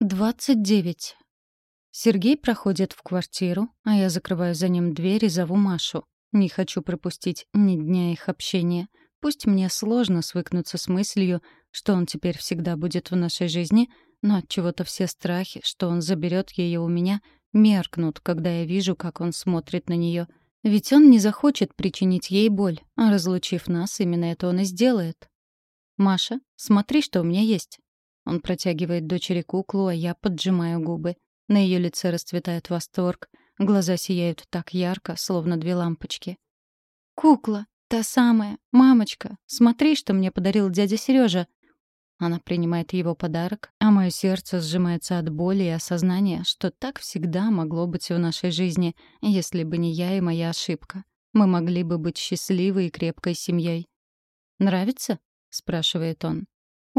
29. Сергей проходит в квартиру, а я закрываю за ним дверь и зову Машу. Не хочу пропустить ни дня их общения. Пусть мне сложно свыкнуться с мыслью, что он теперь всегда будет в нашей жизни, но от чего-то все страхи, что он заберет ее у меня, меркнут, когда я вижу, как он смотрит на нее. Ведь он не захочет причинить ей боль, а разлучив нас, именно это он и сделает. «Маша, смотри, что у меня есть». Он протягивает дочери куклу, а я поджимаю губы. На ее лице расцветает восторг. Глаза сияют так ярко, словно две лампочки. «Кукла! Та самая! Мамочка! Смотри, что мне подарил дядя Сережа. Она принимает его подарок, а мое сердце сжимается от боли и осознания, что так всегда могло быть в нашей жизни, если бы не я и моя ошибка. Мы могли бы быть счастливой и крепкой семьей. «Нравится?» — спрашивает он.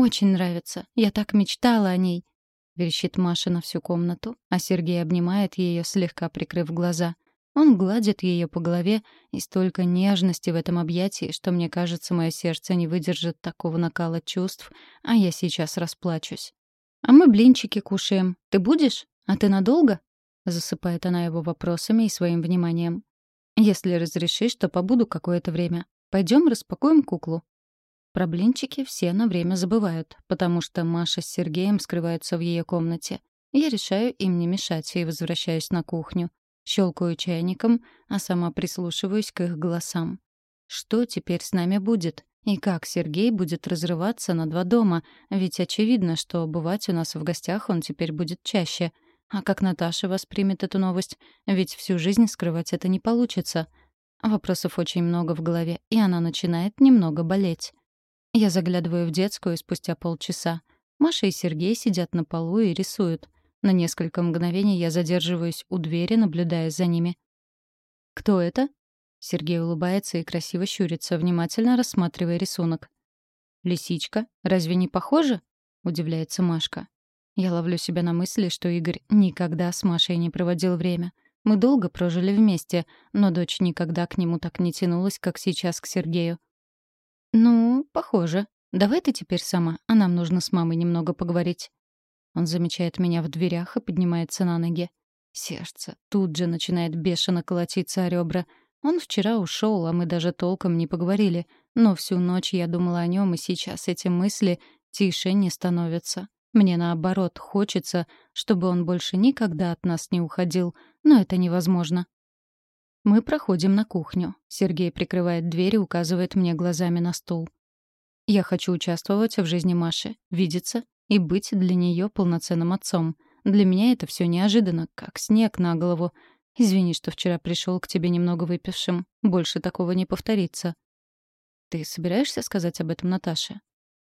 «Очень нравится. Я так мечтала о ней», — верещит Маша на всю комнату, а Сергей обнимает ее, слегка прикрыв глаза. Он гладит ее по голове, и столько нежности в этом объятии, что мне кажется, мое сердце не выдержит такого накала чувств, а я сейчас расплачусь. «А мы блинчики кушаем. Ты будешь? А ты надолго?» Засыпает она его вопросами и своим вниманием. «Если разрешишь, то побуду какое-то время. Пойдем распакуем куклу». Про блинчики все на время забывают, потому что Маша с Сергеем скрываются в ее комнате. Я решаю им не мешать и возвращаюсь на кухню. Щелкаю чайником, а сама прислушиваюсь к их голосам. Что теперь с нами будет? И как Сергей будет разрываться на два дома? Ведь очевидно, что бывать у нас в гостях он теперь будет чаще. А как Наташа воспримет эту новость? Ведь всю жизнь скрывать это не получится. Вопросов очень много в голове, и она начинает немного болеть. Я заглядываю в детскую спустя полчаса. Маша и Сергей сидят на полу и рисуют. На несколько мгновений я задерживаюсь у двери, наблюдая за ними. «Кто это?» Сергей улыбается и красиво щурится, внимательно рассматривая рисунок. «Лисичка? Разве не похоже?» — удивляется Машка. Я ловлю себя на мысли, что Игорь никогда с Машей не проводил время. Мы долго прожили вместе, но дочь никогда к нему так не тянулась, как сейчас к Сергею. «Ну, похоже. Давай ты теперь сама, а нам нужно с мамой немного поговорить». Он замечает меня в дверях и поднимается на ноги. Сердце тут же начинает бешено колотиться о ребра. Он вчера ушел, а мы даже толком не поговорили. Но всю ночь я думала о нем, и сейчас эти мысли тише не становятся. Мне, наоборот, хочется, чтобы он больше никогда от нас не уходил, но это невозможно. Мы проходим на кухню. Сергей прикрывает дверь и указывает мне глазами на стул. Я хочу участвовать в жизни Маши, видеться и быть для нее полноценным отцом. Для меня это все неожиданно, как снег на голову. Извини, что вчера пришел к тебе немного выпившим. Больше такого не повторится. Ты собираешься сказать об этом Наташе?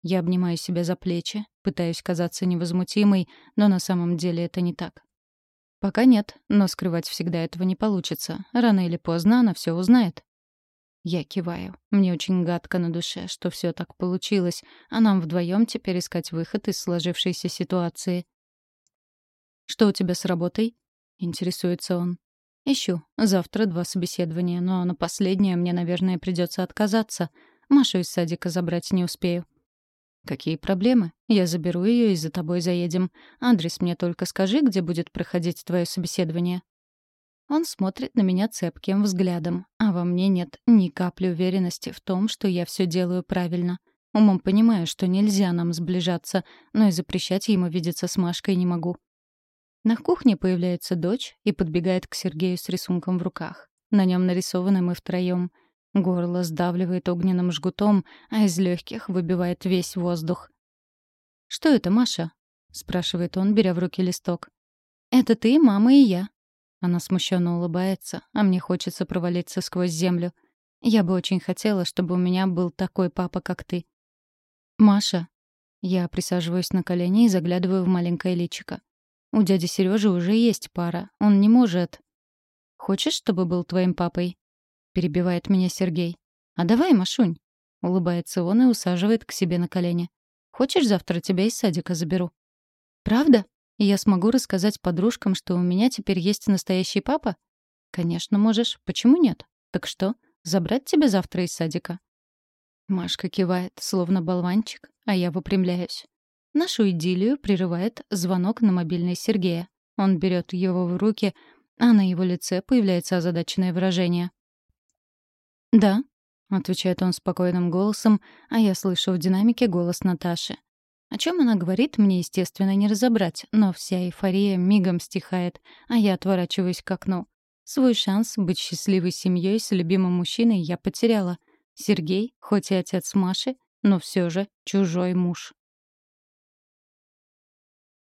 Я обнимаю себя за плечи, пытаюсь казаться невозмутимой, но на самом деле это не так. Пока нет, но скрывать всегда этого не получится. Рано или поздно она все узнает. Я киваю. Мне очень гадко на душе, что все так получилось, а нам вдвоем теперь искать выход из сложившейся ситуации. «Что у тебя с работой?» — интересуется он. «Ищу. Завтра два собеседования, но на последнее мне, наверное, придется отказаться. Машу из садика забрать не успею». «Какие проблемы? Я заберу ее и за тобой заедем. Адрес мне только скажи, где будет проходить твое собеседование». Он смотрит на меня цепким взглядом, а во мне нет ни капли уверенности в том, что я все делаю правильно. Умом понимаю, что нельзя нам сближаться, но и запрещать ему видеться с Машкой не могу. На кухне появляется дочь и подбегает к Сергею с рисунком в руках. На нем нарисованы мы втроем. Горло сдавливает огненным жгутом, а из легких выбивает весь воздух. «Что это, Маша?» — спрашивает он, беря в руки листок. «Это ты, мама и я». Она смущенно улыбается, а мне хочется провалиться сквозь землю. Я бы очень хотела, чтобы у меня был такой папа, как ты. «Маша». Я присаживаюсь на колени и заглядываю в маленькое личико. У дяди Сережи уже есть пара. Он не может. «Хочешь, чтобы был твоим папой?» — перебивает меня Сергей. «А давай, Машунь!» — улыбается он и усаживает к себе на колени. «Хочешь, завтра тебя из садика заберу?» «Правда? И я смогу рассказать подружкам, что у меня теперь есть настоящий папа?» «Конечно, можешь. Почему нет? Так что, забрать тебя завтра из садика?» Машка кивает, словно болванчик, а я выпрямляюсь. Нашу идиллию прерывает звонок на мобильный Сергея. Он берет его в руки, а на его лице появляется озадаченное выражение. «Да», — отвечает он спокойным голосом, а я слышу в динамике голос Наташи. О чем она говорит, мне, естественно, не разобрать, но вся эйфория мигом стихает, а я отворачиваюсь к окну. Свой шанс быть счастливой семьей с любимым мужчиной я потеряла. Сергей, хоть и отец Маши, но все же чужой муж.